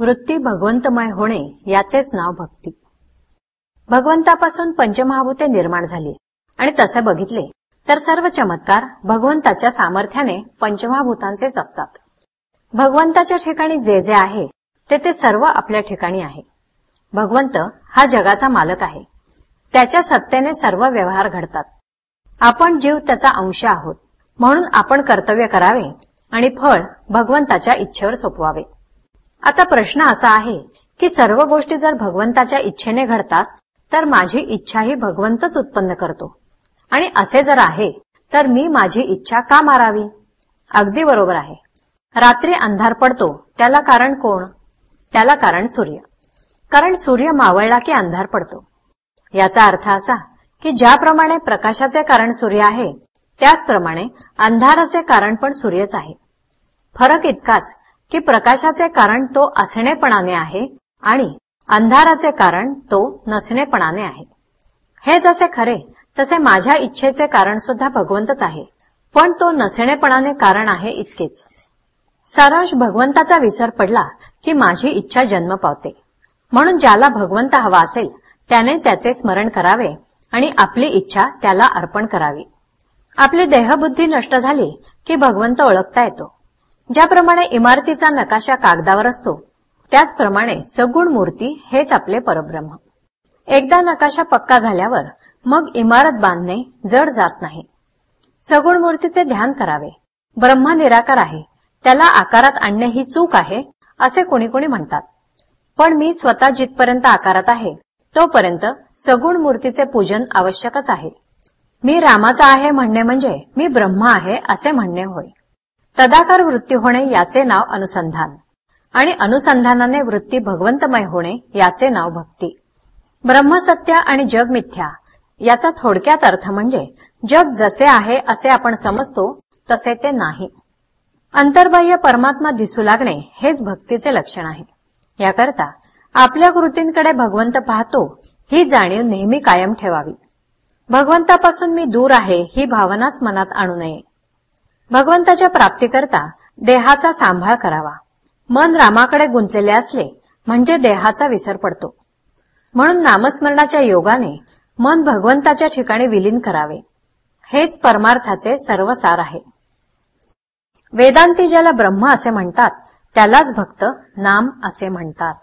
वृत्ती भगवंतमय होणे याचेच नाव भक्ती. भगवंतापासून पंचमहाभूते निर्माण झाली. आणि तसे बघितले तर सर्व चमत्कार भगवंताच्या सामर्थ्याने पंचमहाभूतांचेच असतात. भगवंताच्या ठिकाणी जे जे आहे ते ते सर्व आपल्या ठिकाणी आहे. भगवंत हा जगाचा मालक आहे. त्याच्या सत्तेने सर्व व्यवहार घडतात. आपण जीव त्याचा अंश आहोत म्हणून आपण कर्तव्य करावे आणि फळ भगवंताच्या इच्छेवर सोपवावे. आता प्रश्न असा आहे की सर्व गोष्टी जर भगवंताच्या इच्छेने घडतात तर माझी इच्छाही भगवंतच उत्पन्न करतो. आणि असे जर आहे तर मी माझी इच्छा का मारावी? अगदी बरोबर आहे. रात्री अंधार पडतो त्याला कारण कोण? त्याला कारण सूर्य. कारण सूर्य मावळला की अंधार पडतो. याचा अर्थ असा की ज्याप्रमाणे प्रकाशाचे कारण सूर्य आहे त्याचप्रमाणे अंधाराचे कारण पण सूर्यच आहे. फरक इतकाच की प्रकाशाचे कारण तो असणेपणाने आहे आणि अंधाराचे कारण तो नसणेपणाने आहे. हे जसे खरे तसे माझ्या इच्छेचे कारण सुद्धा भगवंतच आहे पण तो नसणेपणाने कारण आहे इतकेच. सारांश भगवंताचा विसर पडला की माझी इच्छा जन्म पावते. म्हणून ज्याला भगवंत हवा असेल त्याने त्याचे स्मरण करावे आणि आपली इच्छा त्याला अर्पण करावी. आपली देहबुद्धी नष्ट झाली की भगवंत ओळखता येतो. ज्याप्रमाणे इमारतीचा नकाशा कागदावर असतो त्याचप्रमाणे सगुण मूर्ती हेच आपले परब्रह्म. एकदा नकाशा पक्का झाल्यावर मग इमारत बांधणे जड जात नाही. सगुण मूर्तीचे ध्यान करावे. ब्रह्म निराकार आहे. त्याला आकारात आणणे ही चूक आहे असे कोणी कोणी म्हणतात. पण मी स्वतः जिथपर्यंत आकारात आहे तोपर्यंत सगुण मूर्तीचे पूजन आवश्यकच आहे. मी रामाचा आहे म्हणणे म्हणजे मी ब्रह्म आहे असे म्हणणे होय. तदाकार वृत्ती होणे याचे नाव अनुसंधान. आणि अनुसंधानाने वृत्ती भगवंतमय होणे याचे नाव भक्ती. ब्रह्मसत्य आणि जग मिथ्या याचा थोडक्यात अर्थ म्हणजे जग जसे आहे असे आपण समजतो तसे ते नाही. अंतर्बाह्य परमात्मा दिसू लागणे हेच भक्तीचे लक्षण आहे. याकरता आपल्या कृतींकडे भगवंत पाहतो ही जाणीव नेहमी कायम ठेवावी. भगवंतापासून मी दूर आहे ही भावनाच मनात आणू नये. भगवंताच्या प्राप्तीकरता देहाचा सांभाळ करावा. मन रामाकडे गुंतलेले असले म्हणजे देहाचा विसर पडतो. म्हणून नामस्मरणाच्या योगाने मन भगवंताच्या ठिकाणी विलीन करावे. हेच परमार्थाचे सर्वसार आहे. वेदांती ज्याला ब्रह्म असे म्हणतात त्यालाच भक्त नाम असे म्हणतात.